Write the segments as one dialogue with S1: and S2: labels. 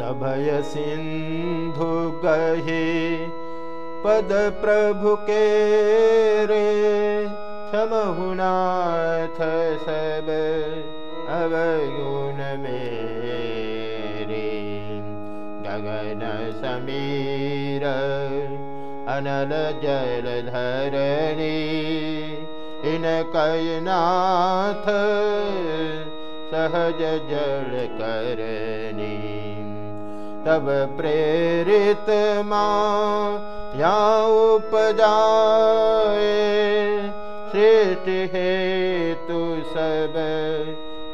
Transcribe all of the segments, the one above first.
S1: सभय सिंधु गहे पद प्रभु के रे क्षमहुनाथ सब अवगुण मेरे। गगन समीर अनल जल धरणी इन कयनाथ सहज जल करनी प्रेरित माँ या उपजाए। सृष्टि हेतु सब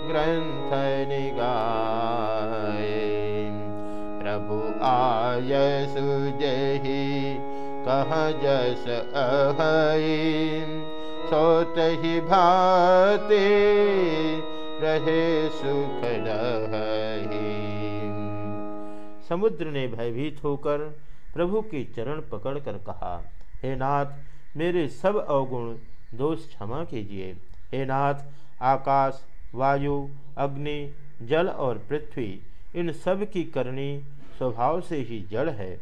S1: ग्रंथ निगाए। प्रभु आय सुजही कह जस अहई सोत ही भाते रहे सुख रही
S2: समुद्र ने भयभीत होकर प्रभु के चरण पकड़कर कहा, हे नाथ, मेरे सब अवगुण दोष क्षमा कीजिए। हे नाथ, आकाश, वायु, अग्नि, जल और पृथ्वी, इन सब की करनी स्वभाव से ही जड़ है।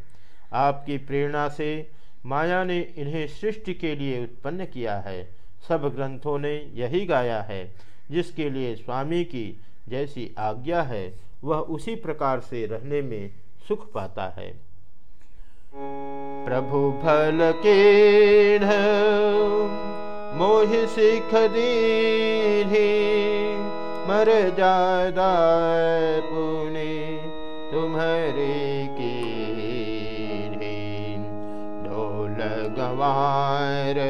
S2: आपकी प्रेरणा से माया ने इन्हें सृष्टि के लिए उत्पन्न किया है। सब ग्रंथों ने यही गाया है, जिसके लिए स्वामी की जैसी आज्ञा है। वह उसी प्रकार से रहने में सुख पाता है।
S1: प्रभु फल के मोह सिख दी मर जादा पुणे, तुम्हारे की ढोल गवार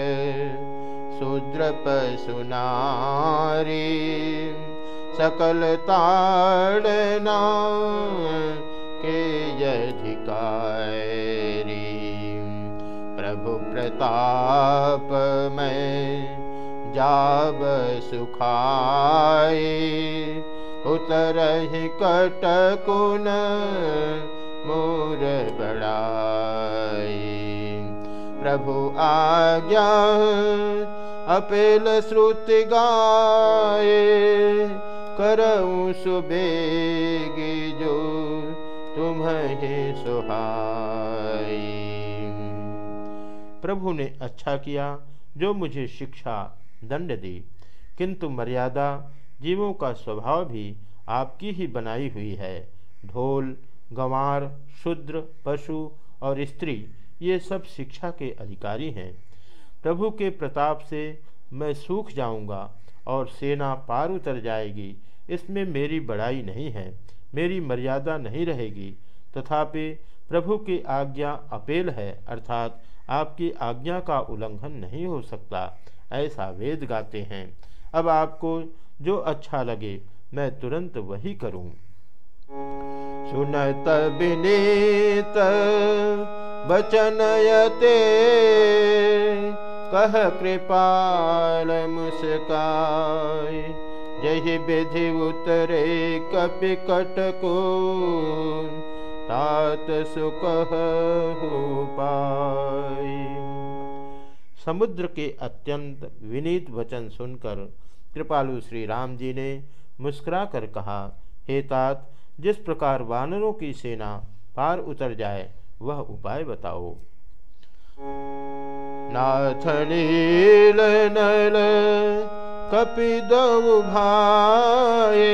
S1: शूद्र पसुनारी सकल ताड़ना के अधिकारी। प्रभु प्रताप, में जाब सुखाए उतर कटकुन मोर बड़ाई प्रभु आज्ञा, अपेल श्रुति गाए करऊँ सुबेगी जो तुम्हें सुहाई।
S2: प्रभु ने अच्छा किया जो मुझे शिक्षा दंड दी, किंतु मर्यादा जीवों का स्वभाव भी आपकी ही बनाई हुई है। ढोल, गंवार, शूद्र, पशु और स्त्री, ये सब शिक्षा के अधिकारी हैं। प्रभु के प्रताप से मैं सूख जाऊँगा और सेना पार उतर जाएगी। इसमें मेरी बड़ाई नहीं है, मेरी मर्यादा नहीं रहेगी। तथापि प्रभु की आज्ञा अपेल है, अर्थात आपकी आज्ञा का उल्लंघन नहीं हो सकता, ऐसा वेद गाते हैं। अब आपको जो अच्छा लगे, मैं तुरंत वही करूँ।
S1: सुनत विनीत बचनयते कह कृपाल मुस्काय। जही विधि उतरे कपि को, तात सुख हो पाई।
S2: समुद्र के अत्यंत विनीत वचन सुनकर कृपालु श्री राम जी ने मुस्कुरा कर कहा, हे तात, जिस प्रकार वानरों की सेना पार उतर जाए, वह उपाय बताओ।
S1: नाथ नील नल कपिदव भाए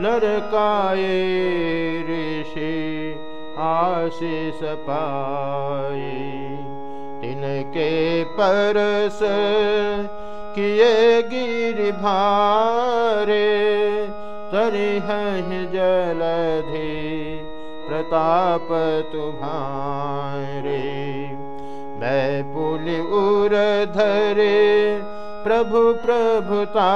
S1: लरकाए ऋषि आशीष पाए तिनके परस किए गिर भारे तरिह जलधि प्रताप तुम्हारे मैं पुल उर धरे प्रभु प्रभुताए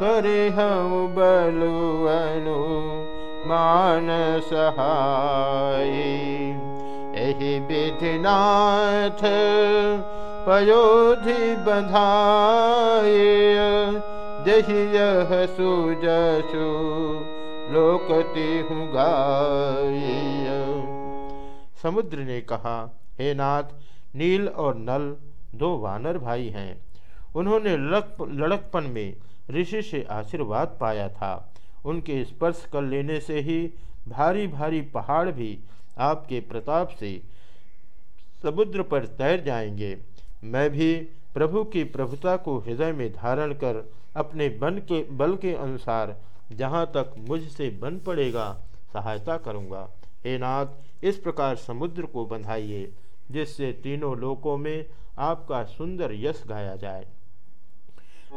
S1: करे हम बलुअनु मान सहाय यही विधिनाथ पयोधि बधाए जही यह सुजसु लोकति गाय
S2: समुद्र ने कहा, हे नाथ, नील और नल दो वानर भाई हैं। उन्होंने लड़क लड़कपन में ऋषि से आशीर्वाद पाया था। उनके स्पर्श कर लेने से ही भारी भारी पहाड़ भी आपके प्रताप से समुद्र पर तैर जाएँगे। मैं भी प्रभु की प्रभुता को हृदय में धारण कर अपने बन के, बल के अनुसार जहाँ तक मुझसे बन पड़ेगा सहायता करूँगा। हे नाथ, इस प्रकार समुद्र को बंधाइए, जिससे तीनों लोकों में आपका सुंदर यश गाया जाए।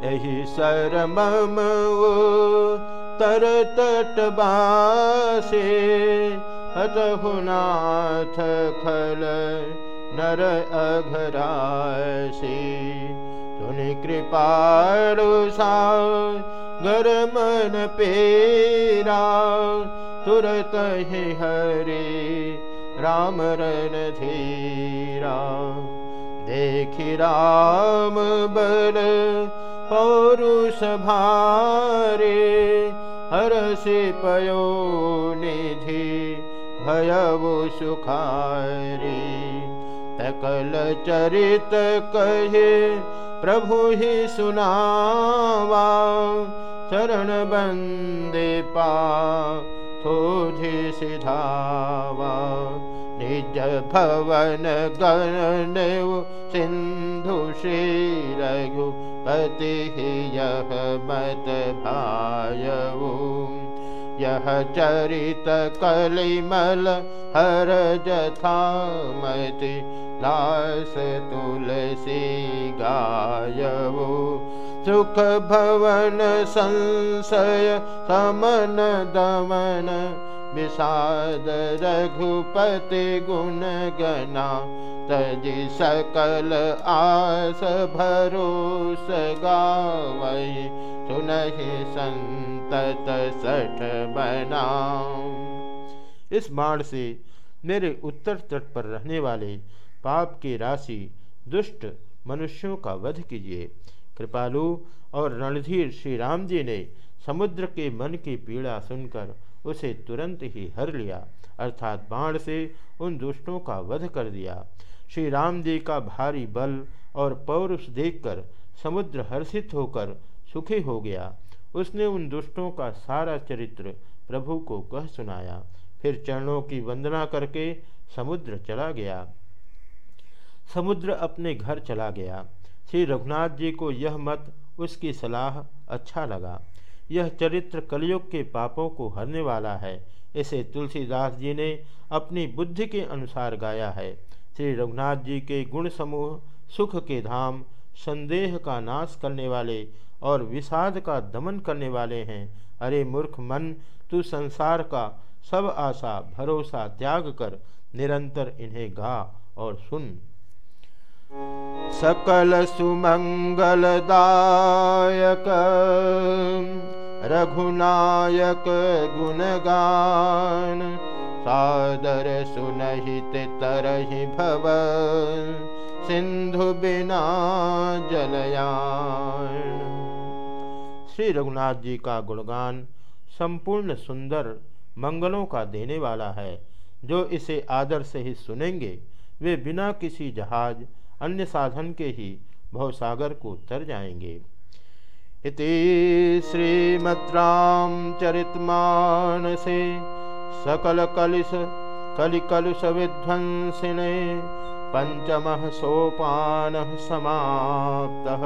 S1: यही सरमम तर तट बासे हतहुनाथ खल नर अघरासी। तुनि कृपालु सा गर मन पेरा, तुरत ही हरे राम रन धीरा। देखि राम बल पौरुष भारे हर से पयो निधि भयवु सुखारी। कहे प्रभु ही सुनावा चरण बंदे पा थोधि सिधावा। निज भवन गण सिंधु श्री रघुपति मत भायऊ यह चरित कलिमल हर जथामति दास तुलसी गायऊ सुख भवन संशय समन दमन विषाद रघुपति गुण गना, तजि सकल आस भरोस गावई सुनहि संतत सठ बना
S2: इस बाण से मेरे उत्तर तट पर रहने वाले पाप की राशि दुष्ट मनुष्यों का वध कीजिए। कृपालु और रणधीर श्री राम जी ने समुद्र के मन की पीड़ा सुनकर उसे तुरंत ही हर लिया, अर्थात बाण से उन दुष्टों का वध कर दिया। श्री राम जी का भारी बल और पौरुष देखकर समुद्र हर्षित होकर सुखी हो गया। उसने उन दुष्टों का सारा चरित्र प्रभु को कह सुनाया। फिर चरणों की वंदना करके समुद्र चला गया। समुद्र अपने घर चला गया। श्री रघुनाथ जी को यह मत, उसकी सलाह अच्छा लगा। यह चरित्र कलयुग के पापों को हरने वाला है। इसे तुलसीदास जी ने अपनी बुद्धि के अनुसार गाया है। श्री रघुनाथ जी के गुण समूह, सुख के धाम, संदेह का नाश करने वाले और विषाद का दमन करने वाले हैं। अरे मूर्ख मन, तू संसार का सब आशा, भरोसा त्याग कर निरंतर इन्हें गा और सुन।
S1: सकल सुमंगलदायक रघुनायक गुणगान, सादर सुनहित तरहि भव सिंधु बिना जलयान।
S2: श्री रघुनाथ जी का गुणगान संपूर्ण सुंदर मंगलों का देने वाला है। जो इसे आदर से ही सुनेंगे, वे बिना किसी जहाज़, अन्य साधन के ही भवसागर को तर जाएँगे।
S1: इति श्रीमद्रामचरितमानसे सकलकलिश कलिकलुष विध्वंसिने पंचमः सोपानः समाप्तः।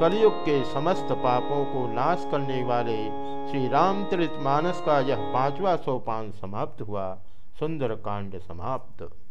S2: कलयुग के समस्त पापों को नाश करने वाले श्री रामचरित मानस का यह पांचवा सोपान समाप्त हुआ। सुंदर कांड समाप्त।